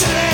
shit.